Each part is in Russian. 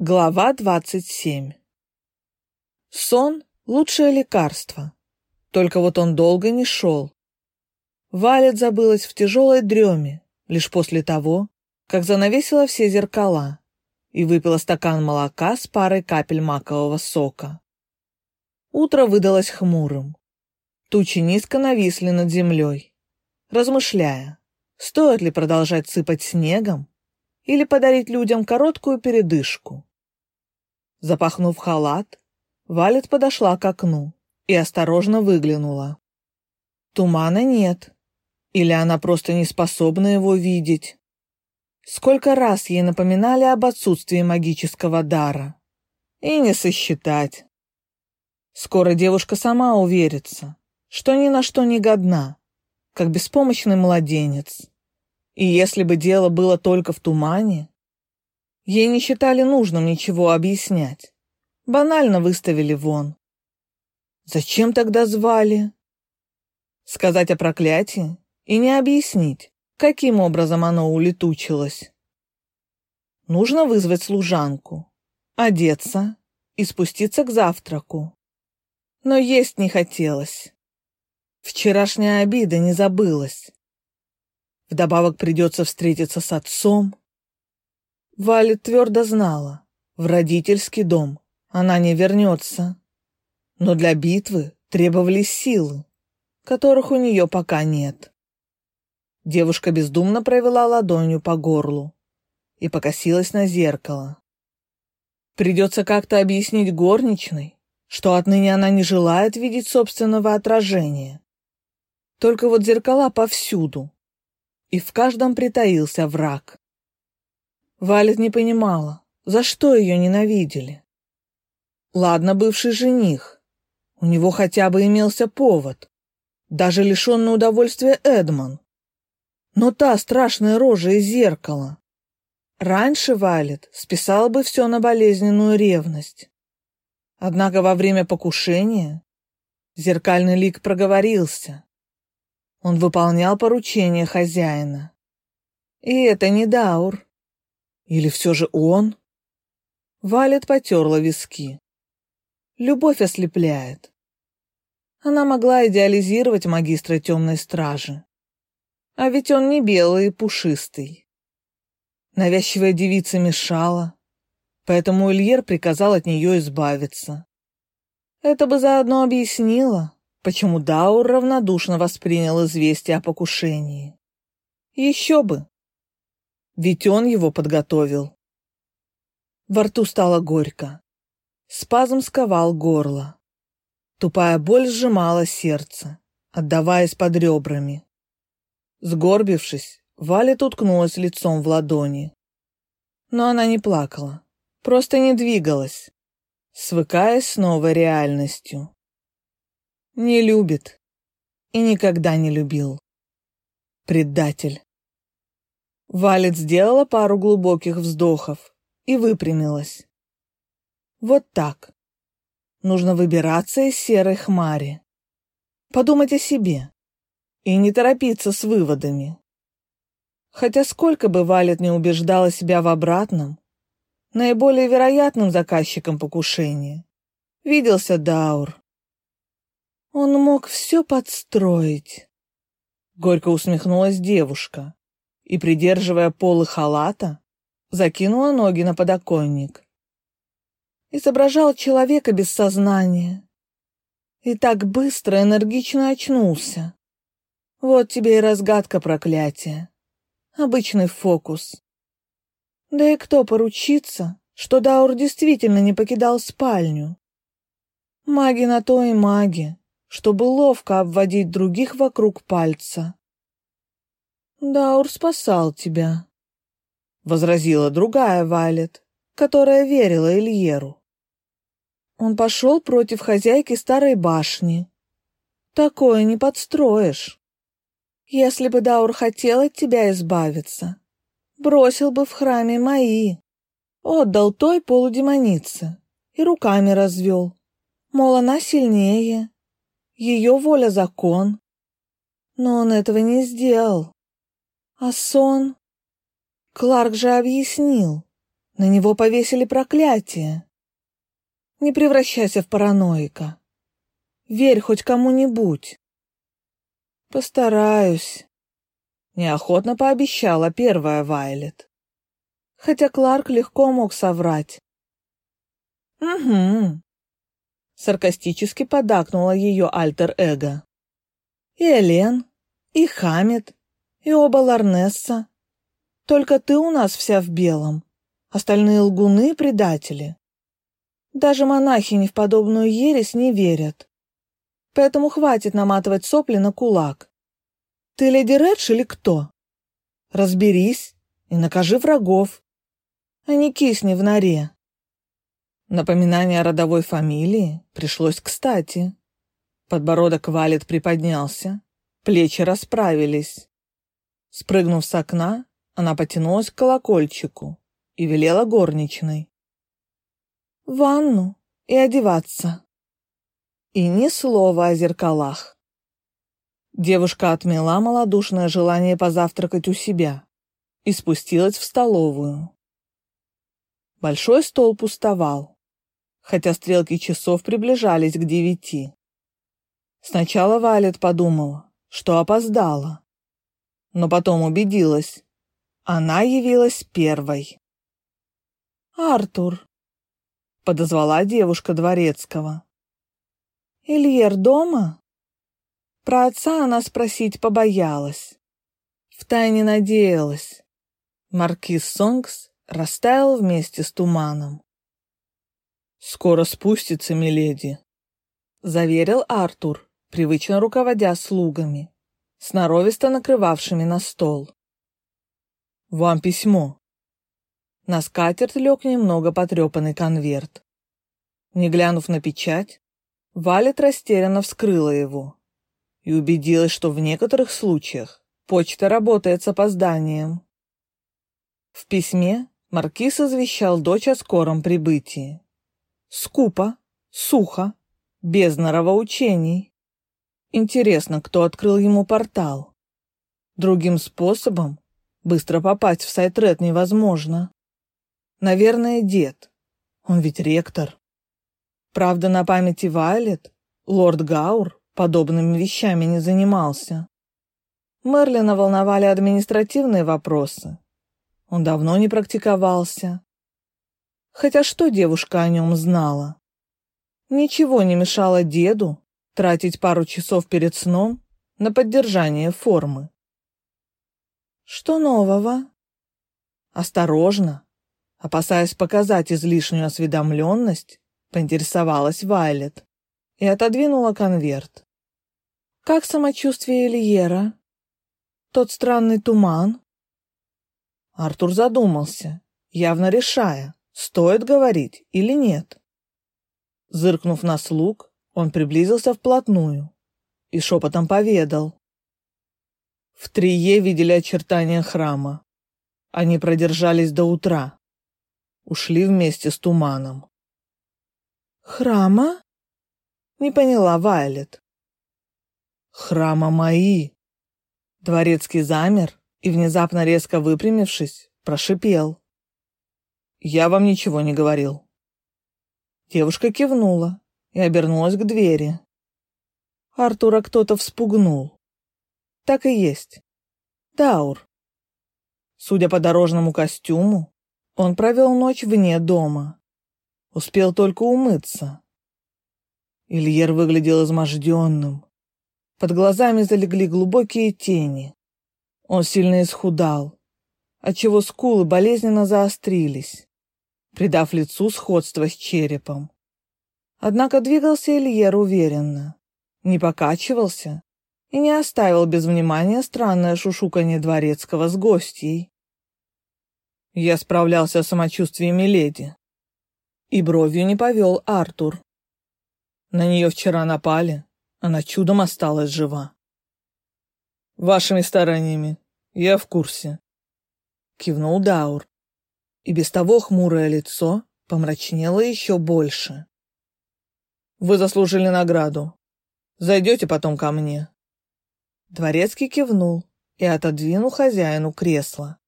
Глава двадцать семь. Сон – лучшее лекарство. Только вот он долго не шел. Валет забылась в тяжелой дреме лишь после того, как занавесила все зеркала и выпила стакан молока с парой капель макового сока. Утро выдалось хмурым. Тучи низко нависли над землей, размышляя, стоит ли продолжать сыпать снегом или подарить людям короткую передышку. Запахнув халат, Валет подошла к окну и осторожно выглянула. Тумана нет. Или она просто не способна его видеть. Сколько раз ей напоминали об отсутствии магического дара. И не сосчитать. Скоро девушка сама уверится, что ни на что не годна, как беспомощный младенец. И если бы дело было только в тумане, ей не считали нужным ничего объяснять. Банально выставили вон. Зачем тогда звали? Сказать о проклятии и не объяснить, каким образом оно улетучилось. Нужно вызвать служанку, одеться и спуститься к завтраку. Но есть не хотелось. Вчерашняя обида не забылась. Вдобавок придется встретиться с отцом. Валя твердо знала, в родительский дом она не вернется. Но для битвы требовались силы, которых у нее пока нет. Девушка бездумно провела ладонью по горлу и покосилась на зеркало. Придется как-то объяснить горничной, что отныне она не желает видеть собственного отражения. Только вот зеркала повсюду, и в каждом притаился враг. Валет не понимала, за что ее ненавидели. Ладно, бывший жених. У него хотя бы имелся повод. Даже лишенный удовольствия Эдман. Но та страшная рожа из зеркала. Раньше Валет списала бы все на болезненную ревность. Однако во время покушения зеркальный лик проговорился. Он выполнял поручения хозяина. И это не Даур. Или все же он? Валет потерла виски. Любовь ослепляет. Она могла идеализировать магистра темной стражи. А ведь он не белый и пушистый. Навязчивая девица мешала, поэтому Ильер приказал от нее избавиться. Это бы заодно объяснило, почему Даур равнодушно воспринял известие о покушении. Еще бы. Ведь он его подготовил. Во рту стало горько. Спазм сковал горло. Тупая боль сжимала сердце, отдаваясь под ребрами. Сгорбившись, Валя уткнулась лицом в ладони. Но она не плакала, просто не двигалась, свыкаясь с новой реальностью. Не любит и никогда не любил. Предатель. Валет сделала пару глубоких вздохов и выпрямилась. Вот так. Нужно выбираться из серой хмари. Подумать о себе и не торопиться с выводами. Хотя сколько бы Валет не убеждала себя в обратном, наиболее вероятным заказчиком покушения виделся Даур. Он мог все подстроить. Горько усмехнулась девушка и, придерживая полы халата, закинула ноги на подоконник. Изображал человека без сознания. И так быстро, энергично очнулся. Вот тебе и разгадка проклятия. Обычный фокус. Да и кто поручится, что Даур действительно не покидал спальню? Маги на то и маги чтобы ловко обводить других вокруг пальца. «Даур спасал тебя», — возразила другая Валет, которая верила Ильеру. Он пошел против хозяйки старой башни. Такое не подстроишь. Если бы Даур хотел от тебя избавиться, бросил бы в храме мои, отдал той полудемонице и руками развел, мол, она сильнее, ее воля — закон. Но он этого не сделал. А сон? Кларк же объяснил. На него повесили проклятие. Не превращайся в параноика. Верь хоть кому-нибудь. Постараюсь. Неохотно пообещала первая Вайлет. Хотя Кларк легко мог соврать. Угу. Саркастически подакнула ее альтер-эго. И Элен, и Хамид, и оба Ларнесса. Только ты у нас вся в белом. Остальные лгуны — предатели. Даже монахини в подобную ересь не верят. Поэтому хватит наматывать сопли на кулак. Ты леди Редж или кто? Разберись и накажи врагов, а не кисни в норе. Напоминание о родовой фамилии пришлось кстати. Подбородок Валет приподнялся, плечи расправились. Спрыгнув с окна, она потянулась к колокольчику и велела горничной. «Ванну и одеваться». И ни слова о зеркалах. Девушка отмела малодушное желание позавтракать у себя и спустилась в столовую. Большой стол пустовал хотя стрелки часов приближались к девяти. Сначала Валет подумала, что опоздала, но потом убедилась, она явилась первой. «Артур», — подозвала девушка дворецкого. «Ильер дома?» Про отца она спросить побоялась. Втайне надеялась. Маркиз Сонгс растаял вместе с туманом. «Скоро спустится, миледи», — заверил Артур, привычно руководя слугами, сноровисто накрывавшими на стол. «Вам письмо». На скатерть лег немного потрепанный конверт. Не глянув на печать, Валет растерянно вскрыла его и убедилась, что в некоторых случаях почта работает с опозданием. В письме маркиз извещал дочь о скором прибытии. Скупо, сухо, без норовоучений. Интересно, кто открыл ему портал? Другим способом быстро попасть в сайт-ред невозможно. Наверное, дед. Он ведь ректор. Правда, на памяти Вайлет лорд Гаур подобными вещами не занимался. Мерлина волновали административные вопросы. Он давно не практиковался. Хотя что девушка о нем знала? Ничего не мешало деду тратить пару часов перед сном на поддержание формы. Что нового? Осторожно, опасаясь показать излишнюю осведомленность, поинтересовалась Вайлет и отодвинула конверт. Как самочувствие Ильера? Тот странный туман? Артур задумался, явно решая, стоит говорить или нет. Зыркнув на слуг, он приблизился вплотную и шепотом поведал. В Трие видели очертания храма. Они продержались до утра. Ушли вместе с туманом. «Храма?» Не поняла Вайлет. «Храма мои!» Дворецкий замер и, внезапно резко выпрямившись, прошипел. Я вам ничего не говорил. Девушка кивнула и обернулась к двери. Артура кто-то вспугнул. Так и есть. Даур. Судя по дорожному костюму, он провел ночь вне дома. Успел только умыться. Ильер выглядел изможденным. Под глазами залегли глубокие тени. Он сильно исхудал, отчего скулы болезненно заострились придав лицу сходство с черепом. Однако двигался Ильер уверенно, не покачивался и не оставил без внимания странное шушуканье дворецкого с гостьей. Я справлялся с самочувствием леди. И бровью не повел Артур. На нее вчера напали, она чудом осталась жива. Вашими стараниями, я в курсе. Кивнул Даур и без того хмурое лицо помрачнело еще больше. «Вы заслужили награду. Зайдете потом ко мне». Дворецкий кивнул и отодвинул хозяину кресло.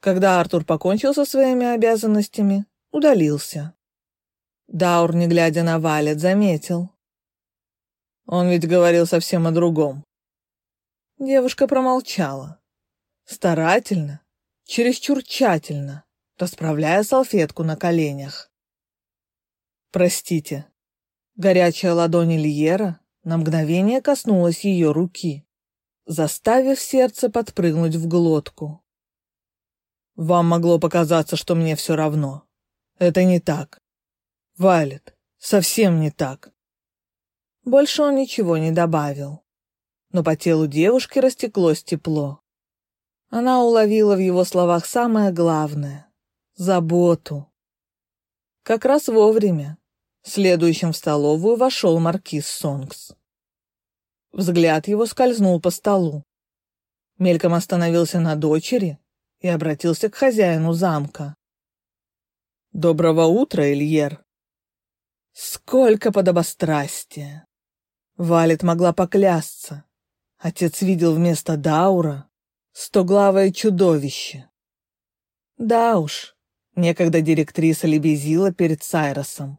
Когда Артур покончил со своими обязанностями, удалился. Даур, не глядя на Валет, заметил. Он ведь говорил совсем о другом. Девушка промолчала. Старательно, чересчур тщательно, расправляя салфетку на коленях. «Простите». Горячая ладонь Ильера на мгновение коснулась ее руки, заставив сердце подпрыгнуть в глотку. «Вам могло показаться, что мне все равно. Это не так. Вайлет, совсем не так». Больше он ничего не добавил, но по телу девушки растеклось тепло. Она уловила в его словах самое главное — заботу. Как раз вовремя. Следующим в столовую вошел маркиз Сонгс. Взгляд его скользнул по столу. Мельком остановился на дочери и обратился к хозяину замка. «Доброго утра, Ильер!» Сколько подобострастия! Валет могла поклясться. Отец видел вместо Даура стоглавое чудовище. Да уж, Некогда директриса лебезила перед Сайросом.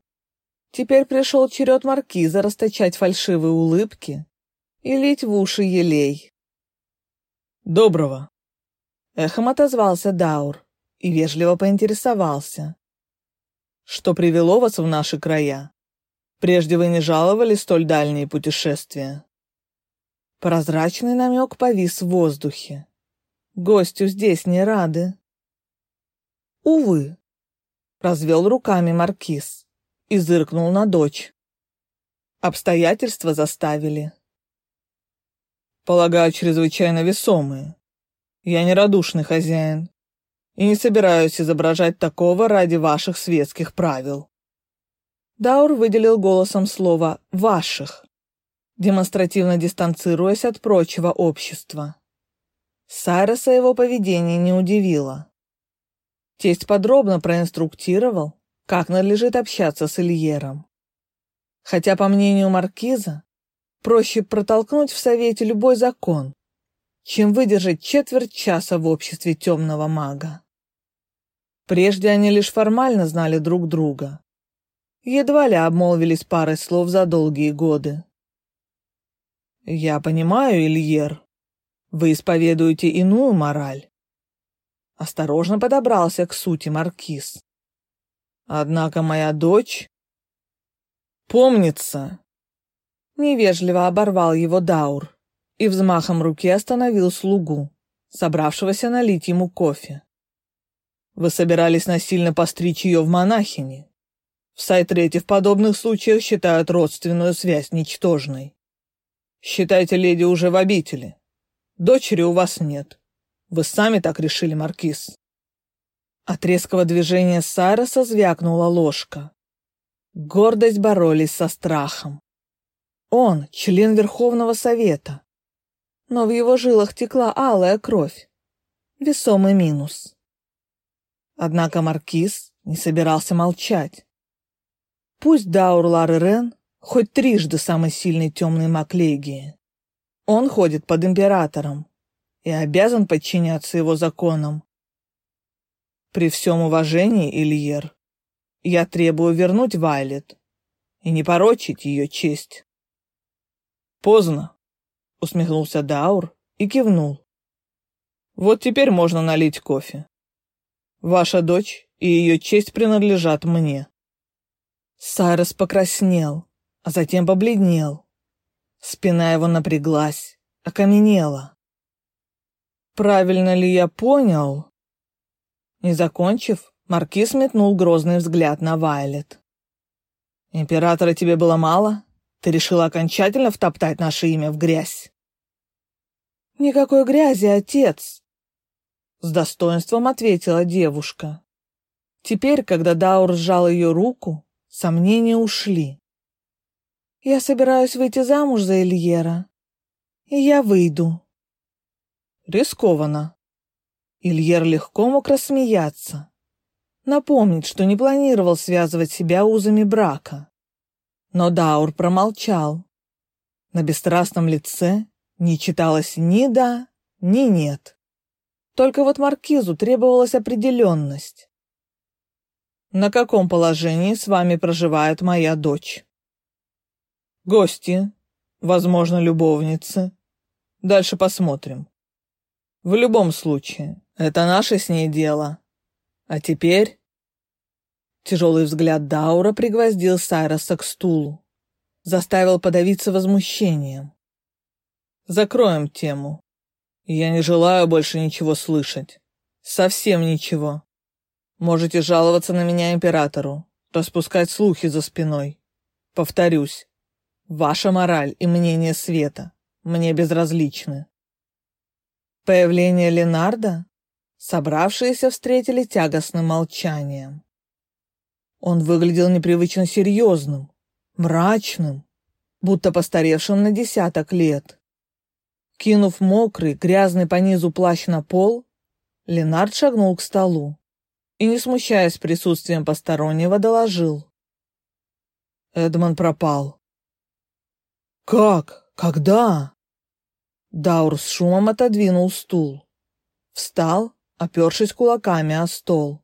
Теперь пришел черед маркиза расточать фальшивые улыбки и лить в уши елей. «Доброго!» Эхом отозвался Даур и вежливо поинтересовался. «Что привело вас в наши края? Прежде вы не жаловали столь дальние путешествия?» Прозрачный намек повис в воздухе. Гостю здесь не рады. Увы. Развел руками маркиз и зыркнул на дочь. Обстоятельства заставили. Полагаю, чрезвычайно весомые. Я не радушный хозяин и не собираюсь изображать такого ради ваших светских правил. Даур выделил голосом слово «ваших», демонстративно дистанцируясь от прочего общества. Сайроса его поведение не удивило. Тесть подробно проинструктировал, как надлежит общаться с Ильером. Хотя, по мнению маркиза, проще протолкнуть в совете любой закон, чем выдержать четверть часа в обществе темного мага. Прежде они лишь формально знали друг друга. Едва ли обмолвились парой слов за долгие годы. «Я понимаю, Ильер, вы исповедуете иную мораль. Осторожно подобрался к сути маркиз. Однако моя дочь... Помнится. Невежливо оборвал его Даур и взмахом руки остановил слугу, собравшегося налить ему кофе. Вы собирались насильно постричь ее в монахини. В Сайтрете в подобных случаях считают родственную связь ничтожной. Считайте леди уже в обители. Дочери у вас нет. Вы сами так решили, Маркиз. От резкого движения Сайроса звякнула ложка. Гордость боролись со страхом. Он член Верховного Совета. Но в его жилах текла алая кровь. Весомый минус. Однако Маркиз не собирался молчать. Пусть Даур Лар хоть трижды самый сильный темный маг. Он ходит под императором, и обязан подчиняться его законам. При всем уважении, Ильер, я требую вернуть Вайлет и не порочить ее честь. Поздно, усмехнулся Даур и кивнул. Вот теперь можно налить кофе. Ваша дочь и ее честь принадлежат мне. Сайрос покраснел, а затем побледнел. Спина его напряглась, окаменела. Правильно ли я понял? Не закончив, маркиз метнул грозный взгляд на Вайлет. Императора тебе было мало? Ты решила окончательно втоптать наше имя в грязь? Никакой грязи, отец, с достоинством ответила девушка. Теперь, когда Даур сжал ее руку, сомнения ушли. Я собираюсь выйти замуж за Ильера, и я выйду. Рискованно. Ильер легко мог рассмеяться. Напомнить, что не планировал связывать себя узами брака. Но Даур промолчал. На бесстрастном лице не читалось ни «да», ни «нет». Только вот маркизу требовалась определенность. На каком положении с вами проживает моя дочь? Гости, возможно, любовницы. Дальше посмотрим. В любом случае, это наше с ней дело. А теперь... Тяжелый взгляд Даура пригвоздил Сайроса к стулу. Заставил подавиться возмущением. Закроем тему. Я не желаю больше ничего слышать. Совсем ничего. Можете жаловаться на меня императору, распускать слухи за спиной. Повторюсь, ваша мораль и мнение света мне безразличны. Появление Ленарда собравшиеся встретили тягостным молчанием. Он выглядел непривычно серьезным, мрачным, будто постаревшим на десяток лет. Кинув мокрый, грязный по низу плащ на пол, Ленард шагнул к столу и, не смущаясь присутствием постороннего, доложил. Эдмон пропал. «Как? Когда?» Даур с шумом отодвинул стул. Встал, опершись кулаками о стол.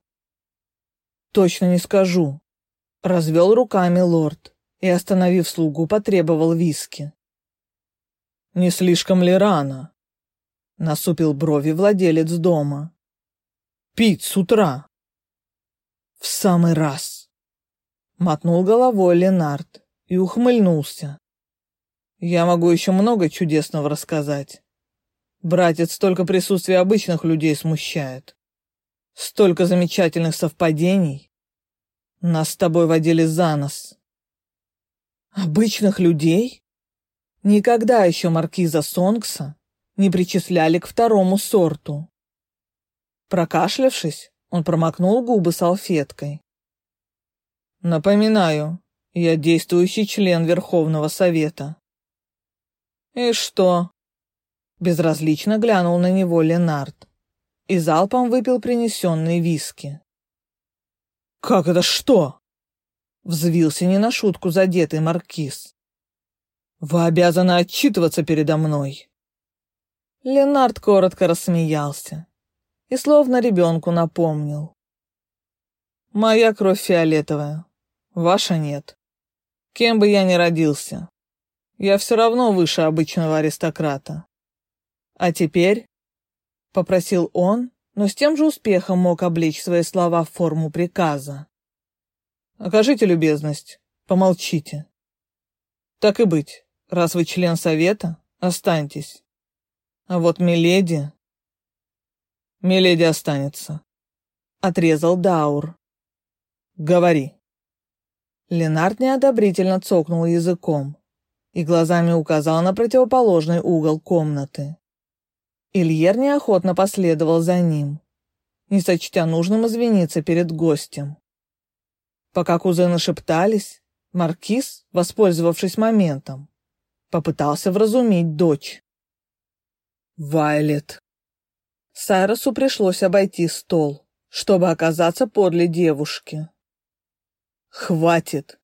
«Точно не скажу», — развел руками лорд и, остановив слугу, потребовал виски. Не слишком ли рано? Насупил брови владелец дома. Пить с утра. В самый раз. Мотнул головой Ленард и ухмыльнулся. Я могу еще много чудесного рассказать. Братец, только присутствие обычных людей смущает. Столько замечательных совпадений. Нас с тобой водили за нос. Обычных людей? Никогда еще маркиза Сонгса не причисляли к второму сорту. Прокашлявшись, он промокнул губы салфеткой. «Напоминаю, я действующий член Верховного Совета». «И что?» Безразлично глянул на него Ленард и залпом выпил принесенные виски. «Как это что?» Взвился не на шутку задетый маркиз. Вы обязаны отчитываться передо мной. Ленард коротко рассмеялся и словно ребенку напомнил. Моя кровь фиолетовая, ваша нет. Кем бы я ни родился, я все равно выше обычного аристократа. А теперь, — попросил он, но с тем же успехом мог облечь свои слова в форму приказа. Окажите любезность, помолчите. Так и быть. Раз вы член совета, останьтесь. А вот Миледи... Миледи останется. Отрезал Даур. Говори. Ленард неодобрительно цокнул языком и глазами указал на противоположный угол комнаты. Ильер неохотно последовал за ним, не сочтя нужным извиниться перед гостем. Пока кузены шептались, Маркиз, воспользовавшись моментом, Попытался вразумить дочь. Вайлет. Сайросу пришлось обойти стол, чтобы оказаться подле девушки. Хватит.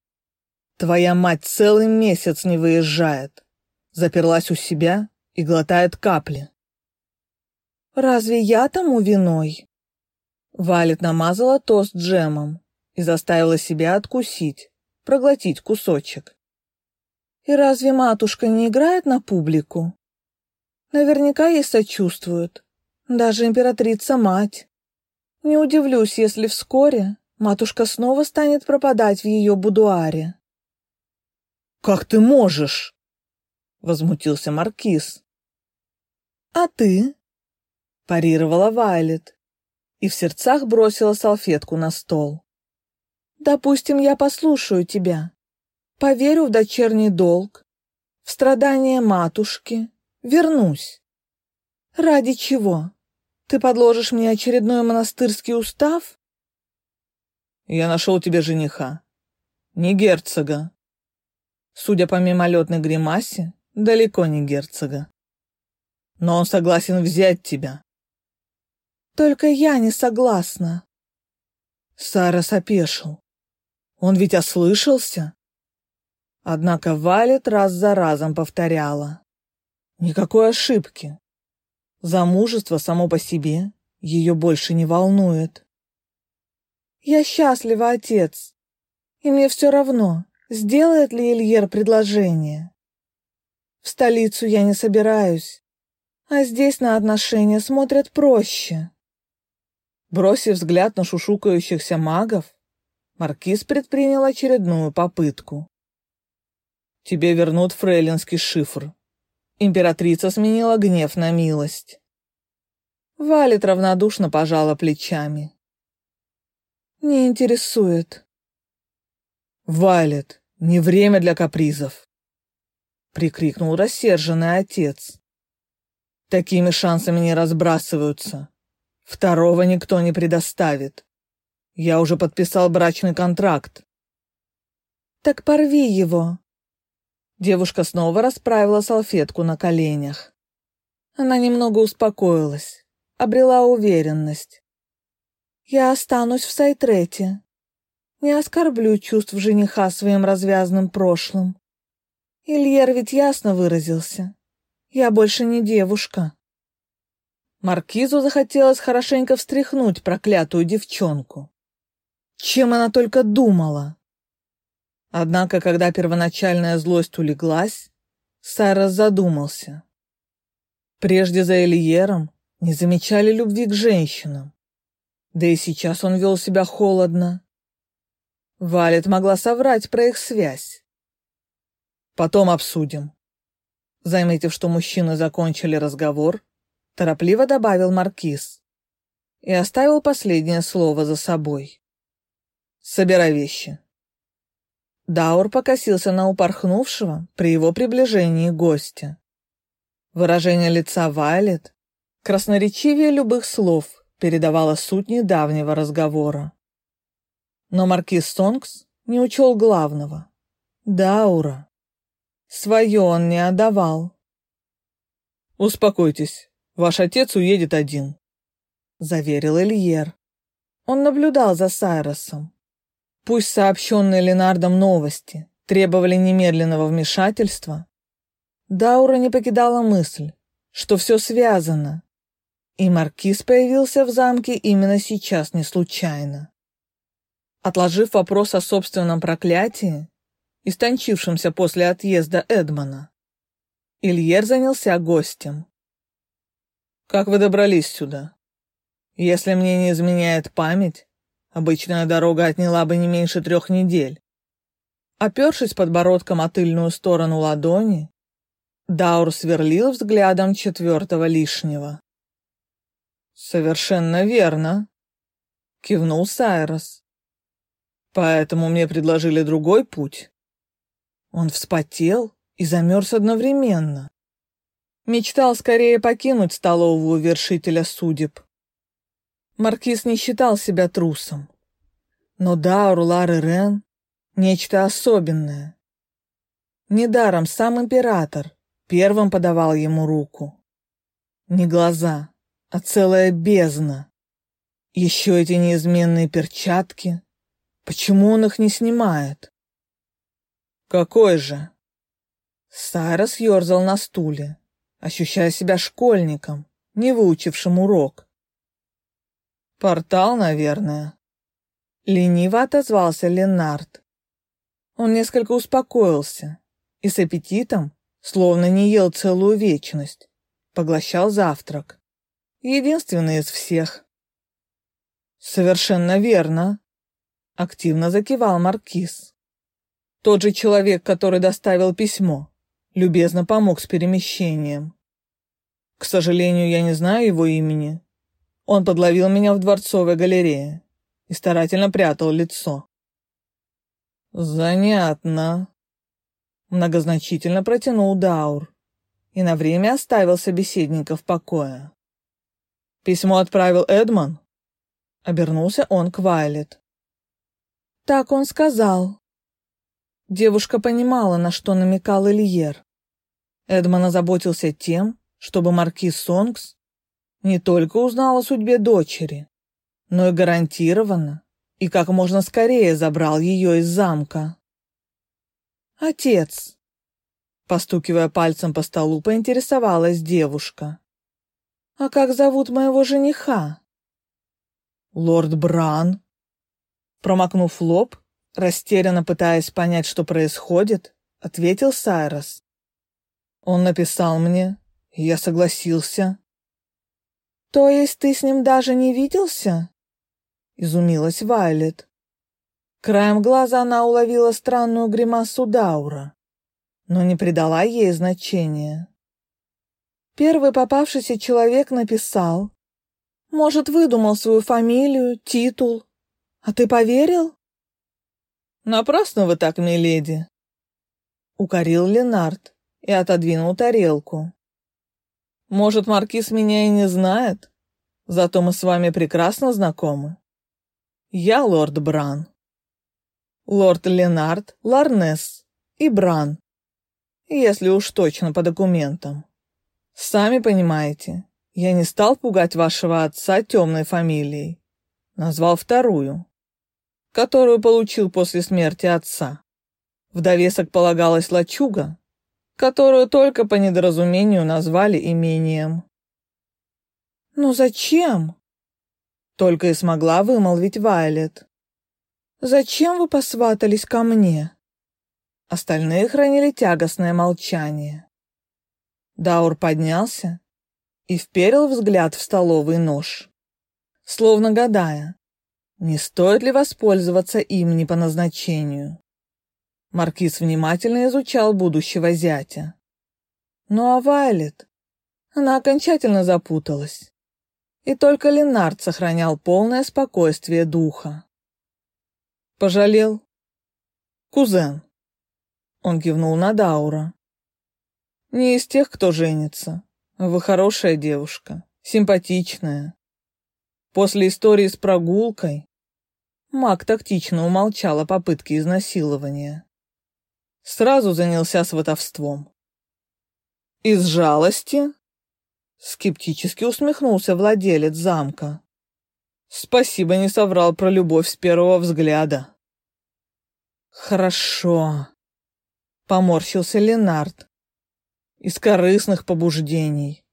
Твоя мать целый месяц не выезжает. Заперлась у себя и глотает капли. Разве я тому виной? Валет намазала тост джемом и заставила себя откусить, проглотить кусочек. И разве матушка не играет на публику? Наверняка ей сочувствуют. Даже императрица-мать. Не удивлюсь, если вскоре матушка снова станет пропадать в ее будуаре. «Как ты можешь?» — возмутился Маркиз. «А ты?» — парировала Вайлет и в сердцах бросила салфетку на стол. «Допустим, я послушаю тебя, Поверю в дочерний долг, в страдания матушки, вернусь. Ради чего? Ты подложишь мне очередной монастырский устав? Я нашел тебе жениха. Не герцога. Судя по мимолетной гримасе, далеко не герцога. Но он согласен взять тебя. Только я не согласна. Сара опешил. Он ведь ослышался. Однако Валет раз за разом повторяла. Никакой ошибки. Замужество само по себе ее больше не волнует. «Я счастлива, отец, и мне все равно, сделает ли Ильер предложение. В столицу я не собираюсь, а здесь на отношения смотрят проще». Бросив взгляд на шушукающихся магов, Маркиз предпринял очередную попытку. «Тебе вернут фрейлинский шифр». Императрица сменила гнев на милость. Валет равнодушно пожала плечами. «Не интересует». «Валет, не время для капризов!» Прикрикнул рассерженный отец. «Такими шансами не разбрасываются. Второго никто не предоставит. Я уже подписал брачный контракт. Так порви его. Девушка снова расправила салфетку на коленях. Она немного успокоилась, обрела уверенность. Я останусь в Сайтрете. Не оскорблю чувств жениха своим развязным прошлым. Ильер ведь ясно выразился. Я больше не девушка. Маркизу захотелось хорошенько встряхнуть проклятую девчонку. Чем она только думала? Однако, когда первоначальная злость улеглась, Сайрос задумался. Прежде за Элиером не замечали любви к женщинам. Да и сейчас он вел себя холодно. Валет могла соврать про их связь. Потом обсудим. Заметив, что мужчины закончили разговор, торопливо добавил Маркиз и оставил последнее слово за собой. Собирай вещи. Даур покосился на упорхнувшего при его приближении гостя. Выражение лица Вайлет, красноречивее любых слов, передавало суть недавнего разговора. Но маркиз Сонгс не учел главного — Даура. Свое он не отдавал. «Успокойтесь, ваш отец уедет один», — заверил Эльер. Он наблюдал за Сайросом. Пусть сообщенные Ленардом новости требовали немедленного вмешательства, Даура не покидала мысль, что все связано, и Маркиз появился в замке именно сейчас не случайно. Отложив вопрос о собственном проклятии, истончившемся после отъезда Эдмона, Ильер занялся гостем. «Как вы добрались сюда? Если мне не изменяет память, Обычная дорога отняла бы не меньше трех недель. Опершись подбородком о тыльную сторону ладони, Даур сверлил взглядом четвертого лишнего. «Совершенно верно», — кивнул Сайрос. «Поэтому мне предложили другой путь». Он вспотел и замерз одновременно. Мечтал скорее покинуть столовую вершителя судеб. Маркиз не считал себя трусом. Но да, Урлар и Рен — нечто особенное. Недаром сам император первым подавал ему руку. Не глаза, а целая бездна. Еще эти неизменные перчатки. Почему он их не снимает? Какой же? Сайрос ерзал на стуле, ощущая себя школьником, не выучившим урок. «Портал, наверное». Лениво отозвался Ленард. Он несколько успокоился и с аппетитом, словно не ел целую вечность, поглощал завтрак. Единственный из всех. «Совершенно верно», — активно закивал Маркиз. «Тот же человек, который доставил письмо, любезно помог с перемещением. К сожалению, я не знаю его имени, он подловил меня в дворцовой галерее и старательно прятал лицо. «Занятно», — многозначительно протянул Даур и на время оставил собеседника в покое. «Письмо отправил Эдмон?» Обернулся он к Вайлет. «Так он сказал». Девушка понимала, на что намекал Ильер. Эдмон озаботился тем, чтобы маркиз Сонгс не только узнал о судьбе дочери, но и гарантированно и как можно скорее забрал ее из замка. «Отец!» Постукивая пальцем по столу, поинтересовалась девушка. «А как зовут моего жениха?» Лорд Бран. Промокнув лоб, растерянно пытаясь понять, что происходит, ответил Сайрос. Он написал мне, и я согласился. То есть ты с ним даже не виделся? Изумилась Вайлет. Краем глаза она уловила странную гримасу Даура, но не придала ей значения. Первый попавшийся человек написал. Может, выдумал свою фамилию, титул. А ты поверил? Напрасно вы так, миледи. Укорил Ленард и отодвинул тарелку. Может, маркиз меня и не знает, зато мы с вами прекрасно знакомы. Я лорд Бран. Лорд Ленард, Ларнес и Бран, если уж точно по документам. Сами понимаете, я не стал пугать вашего отца темной фамилией. Назвал вторую, которую получил после смерти отца. В довесок полагалась лачуга, которую только по недоразумению назвали имением. «Но зачем?» Только и смогла вымолвить Вайлет. «Зачем вы посватались ко мне?» Остальные хранили тягостное молчание. Даур поднялся и вперил взгляд в столовый нож, словно гадая, не стоит ли воспользоваться им не по назначению. Маркиз внимательно изучал будущего зятя. Ну а Вайлет? Она окончательно запуталась. И только Ленард сохранял полное спокойствие духа. Пожалел? Кузен. Он кивнул на Даура. Не из тех, кто женится. Вы хорошая девушка, симпатичная. После истории с прогулкой Мак тактично умолчал о попытке изнасилования. Сразу занялся сватовством. Из жалости? Скептически усмехнулся владелец замка. Спасибо, не соврал про любовь с первого взгляда. Хорошо. Поморщился Ленард из корыстных побуждений.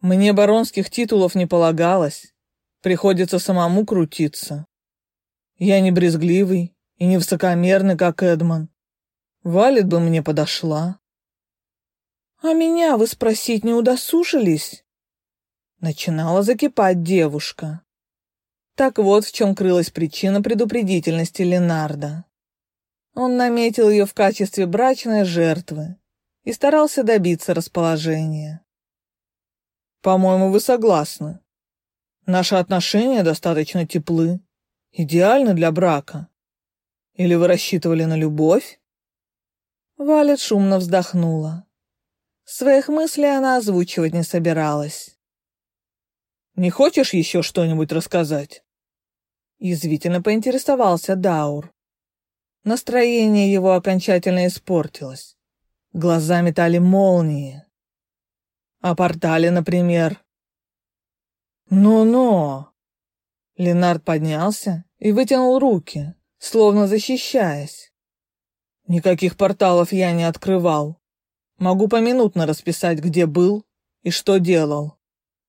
Мне баронских титулов не полагалось, приходится самому крутиться. Я не брезгливый и не высокомерный, как Эдман. Валет бы мне подошла. А меня вы спросить не удосужились? Начинала закипать девушка. Так вот в чем крылась причина предупредительности Ленарда. Он наметил ее в качестве брачной жертвы, и старался добиться расположения. По-моему, вы согласны. Наши отношения достаточно теплы, идеальны для брака. Или вы рассчитывали на любовь? Валет шумно вздохнула. Своих мыслей она озвучивать не собиралась. «Не хочешь еще что-нибудь рассказать?» Язвительно поинтересовался Даур. Настроение его окончательно испортилось. Глаза метали молнии. О портале, например. «Ну-ну!» Ленард поднялся и вытянул руки, словно защищаясь. «Никаких порталов я не открывал. Могу поминутно расписать, где был и что делал.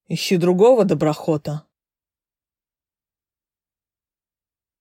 Ищи другого доброхота».